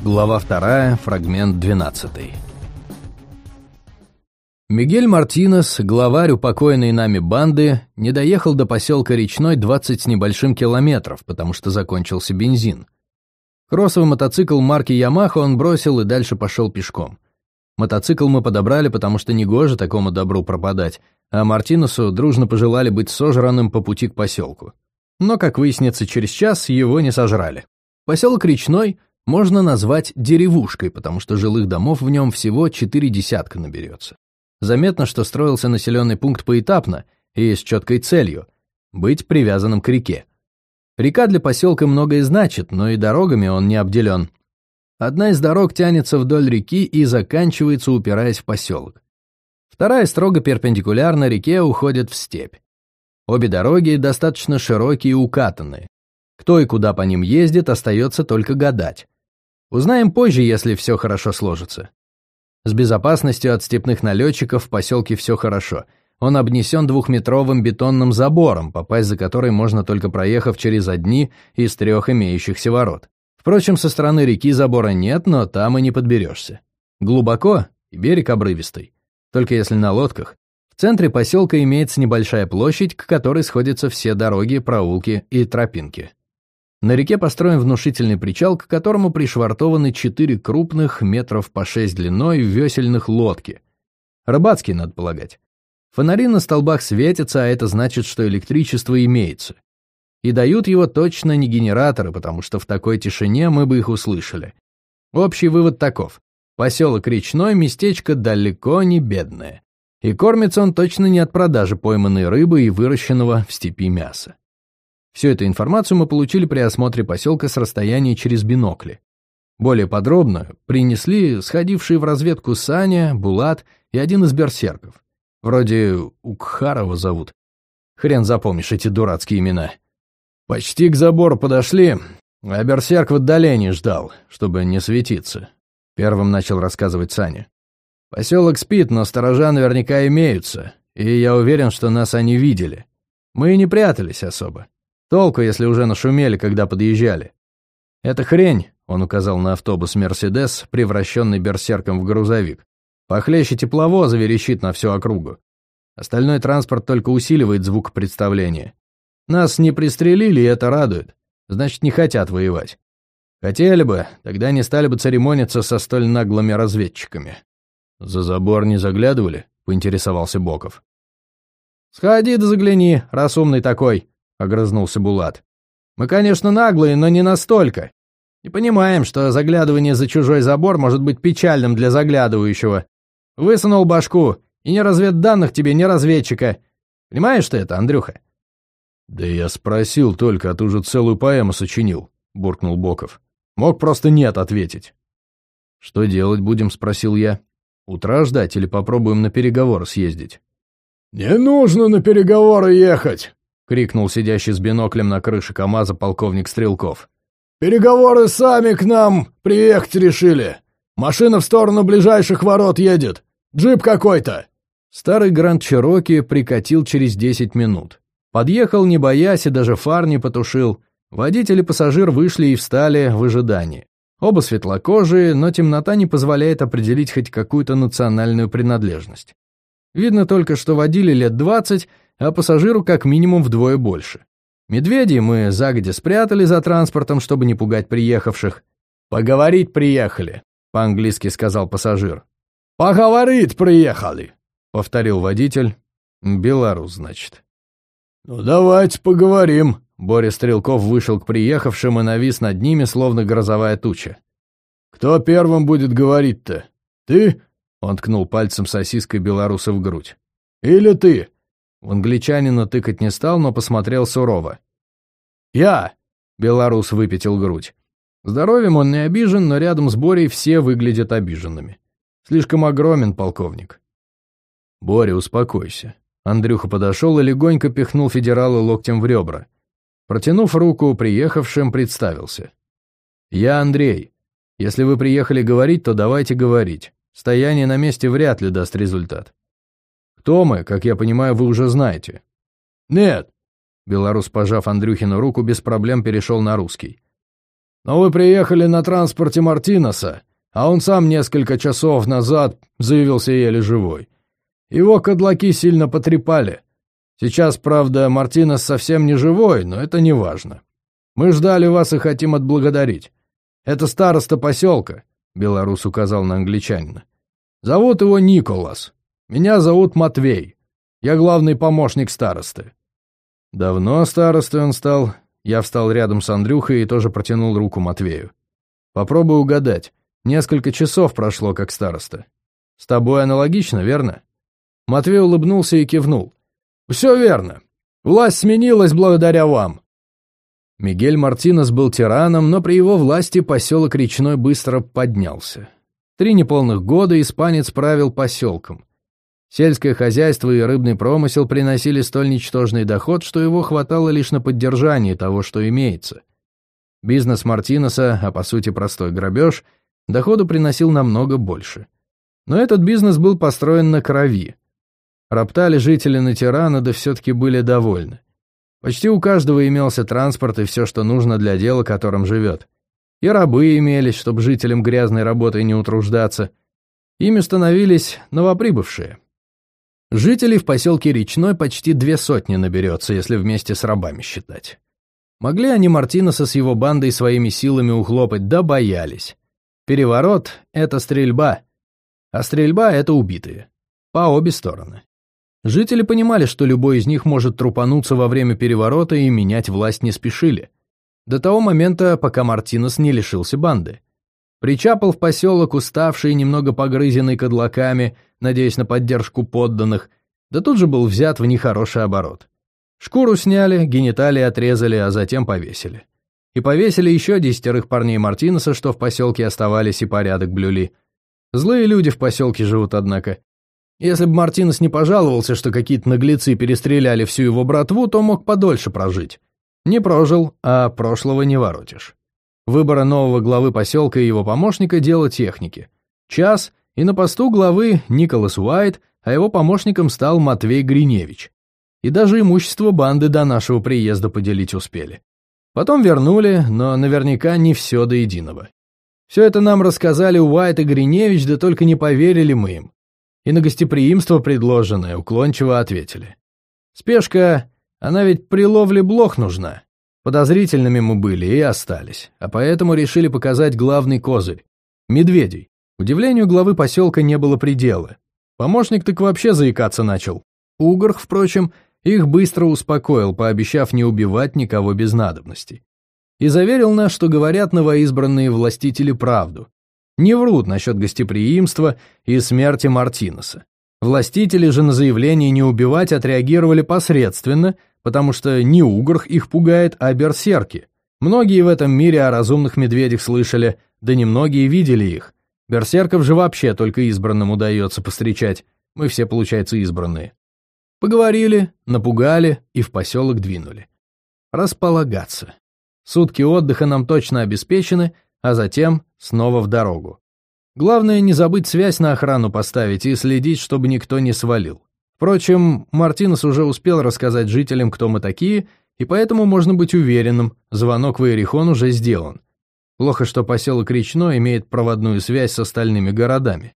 Глава 2, фрагмент 12. Мигель Мартинес, главарь упокоенной нами банды, не доехал до поселка Речной 20 с небольшим километров, потому что закончился бензин. Кроссовый мотоцикл марки Ямаха он бросил и дальше пошел пешком. Мотоцикл мы подобрали, потому что негоже такому добру пропадать, а Мартинесу дружно пожелали быть сожранным по пути к поселку. Но, как выяснится, через час его не сожрали. Поселок Речной — можно назвать деревушкой, потому что жилых домов в нем всего четыре десятка наберется. Заметно, что строился населенный пункт поэтапно и с четкой целью – быть привязанным к реке. Река для поселка многое значит, но и дорогами он не обделен. Одна из дорог тянется вдоль реки и заканчивается, упираясь в поселок. Вторая строго перпендикулярно реке уходит в степь. Обе дороги достаточно широкие и укатанные. Кто и куда по ним ездит, остается только гадать. Узнаем позже, если все хорошо сложится. С безопасностью от степных налетчиков в поселке все хорошо. Он обнесен двухметровым бетонным забором, попасть за который можно только проехав через одни из трех имеющихся ворот. Впрочем, со стороны реки забора нет, но там и не подберешься. Глубоко и берег обрывистый. Только если на лодках. В центре поселка имеется небольшая площадь, к которой сходятся все дороги, проулки и тропинки. На реке построен внушительный причал, к которому пришвартованы четыре крупных, метров по шесть длиной, весельных лодки. Рыбацкие, надо полагать. Фонари на столбах светятся, а это значит, что электричество имеется. И дают его точно не генераторы, потому что в такой тишине мы бы их услышали. Общий вывод таков. Поселок Речной – местечко далеко не бедное. И кормится он точно не от продажи пойманной рыбы и выращенного в степи мяса. Всю эту информацию мы получили при осмотре поселка с расстояния через бинокли. Более подробно принесли сходившие в разведку Саня, Булат и один из берсерков. Вроде Укхарова зовут. Хрен запомнишь эти дурацкие имена. Почти к забору подошли, а берсерк в отдалении ждал, чтобы не светиться. Первым начал рассказывать Саня. Поселок спит, но сторожа наверняка имеются, и я уверен, что нас они видели. Мы и не прятались особо. Толку, если уже нашумели, когда подъезжали. «Это хрень», — он указал на автобус «Мерседес», превращенный берсерком в грузовик. «Похлеще тепловоза верещит на всю округу. Остальной транспорт только усиливает звук представления. Нас не пристрелили, и это радует. Значит, не хотят воевать. Хотели бы, тогда не стали бы церемониться со столь наглыми разведчиками». «За забор не заглядывали?» — поинтересовался Боков. «Сходи да загляни, раз умный такой», — огрызнулся Булат. «Мы, конечно, наглые, но не настолько. И понимаем, что заглядывание за чужой забор может быть печальным для заглядывающего. Высунул башку, и ни разведданных тебе, ни разведчика. Понимаешь ты это, Андрюха?» «Да я спросил только, а ты уже целую поэму сочинил», — буркнул Боков. «Мог просто нет ответить». «Что делать будем?» — спросил я. «Утра ждать или попробуем на переговоры съездить?» «Не нужно на переговоры ехать!» — крикнул сидящий с биноклем на крыше КамАЗа полковник Стрелков. «Переговоры сами к нам приехать решили. Машина в сторону ближайших ворот едет. Джип какой-то». Старый Гранд Чероки прикатил через десять минут. Подъехал, не боясь, и даже фар не потушил. Водитель и пассажир вышли и встали в ожидании. Оба светлокожие, но темнота не позволяет определить хоть какую-то национальную принадлежность. Видно только, что водили лет двадцать, а пассажиру как минимум вдвое больше. Медведей мы загодя спрятали за транспортом, чтобы не пугать приехавших. «Поговорить приехали», — по-английски сказал пассажир. «Поговорить приехали», — повторил водитель. «Белорус, значит». «Ну, давайте поговорим». Боря Стрелков вышел к приехавшим и навис над ними, словно грозовая туча. «Кто первым будет говорить-то? Ты?» Он ткнул пальцем сосиской белоруса в грудь. «Или ты?» В англичанина тыкать не стал, но посмотрел сурово. «Я!» — белорус выпятил грудь. Здоровьем он не обижен, но рядом с Борей все выглядят обиженными. Слишком огромен полковник. «Боря, успокойся». Андрюха подошел и легонько пихнул федерала локтем в ребра. Протянув руку приехавшим, представился. «Я Андрей. Если вы приехали говорить, то давайте говорить. Стояние на месте вряд ли даст результат. Кто мы, как я понимаю, вы уже знаете. Нет. Белорус, пожав Андрюхину руку, без проблем перешел на русский. Но вы приехали на транспорте Мартинеса, а он сам несколько часов назад заявился еле живой. Его кадлаки сильно потрепали. Сейчас, правда, Мартинес совсем не живой, но это не важно. Мы ждали вас и хотим отблагодарить. Это староста поселка, — белорус указал на англичанина. Зовут его Николас. Меня зовут Матвей. Я главный помощник старосты. Давно старостой он стал. Я встал рядом с Андрюхой и тоже протянул руку Матвею. Попробуй угадать. Несколько часов прошло, как староста. С тобой аналогично, верно? Матвей улыбнулся и кивнул. «Все верно. Власть сменилась благодаря вам». Мигель Мартинес был тираном, но при его власти поселок Речной быстро поднялся. Три неполных года испанец правил поселком. Сельское хозяйство и рыбный промысел приносили столь ничтожный доход, что его хватало лишь на поддержание того, что имеется. Бизнес Мартинеса, а по сути простой грабеж, доходу приносил намного больше. Но этот бизнес был построен на крови. Роптали жители на тирана, да все-таки были довольны. Почти у каждого имелся транспорт и все, что нужно для дела, которым живет. И рабы имелись, чтобы жителям грязной работой не утруждаться. Ими становились новоприбывшие. Жителей в поселке Речной почти две сотни наберется, если вместе с рабами считать. Могли они Мартинеса с его бандой своими силами ухлопать, да боялись. Переворот — это стрельба, а стрельба — это убитые. По обе стороны. Жители понимали, что любой из них может трупануться во время переворота и менять власть не спешили. До того момента, пока Мартинес не лишился банды. Причапал в поселок, уставший, немного погрызенный кадлаками, надеясь на поддержку подданных, да тут же был взят в нехороший оборот. Шкуру сняли, гениталии отрезали, а затем повесили. И повесили еще десятерых парней Мартинеса, что в поселке оставались и порядок блюли. Злые люди в поселке живут, однако. Если бы Мартинес не пожаловался, что какие-то наглецы перестреляли всю его братву, то мог подольше прожить. Не прожил, а прошлого не воротишь. Выбора нового главы поселка и его помощника – дело техники. Час, и на посту главы Николас Уайт, а его помощником стал Матвей Гриневич. И даже имущество банды до нашего приезда поделить успели. Потом вернули, но наверняка не все до единого. Все это нам рассказали Уайт и Гриневич, да только не поверили мы им и на гостеприимство предложенное уклончиво ответили. Спешка, она ведь при ловле блох нужна. Подозрительными мы были и остались, а поэтому решили показать главный козырь — медведей. Удивлению главы поселка не было предела. Помощник так вообще заикаться начал. Угорх, впрочем, их быстро успокоил, пообещав не убивать никого без надобности. И заверил нас, что говорят новоизбранные властители правду, не врут насчет гостеприимства и смерти Мартинеса. Властители же на заявление не убивать отреагировали посредственно, потому что не угрх их пугает, а берсерки. Многие в этом мире о разумных медведях слышали, да немногие видели их. Берсерков же вообще только избранным удается постречать. Мы все, получается, избранные. Поговорили, напугали и в поселок двинули. Располагаться. Сутки отдыха нам точно обеспечены — а затем снова в дорогу. Главное не забыть связь на охрану поставить и следить, чтобы никто не свалил. Впрочем, Мартинес уже успел рассказать жителям, кто мы такие, и поэтому можно быть уверенным, звонок в Иерихон уже сделан. Плохо, что поселок Речной имеет проводную связь с остальными городами.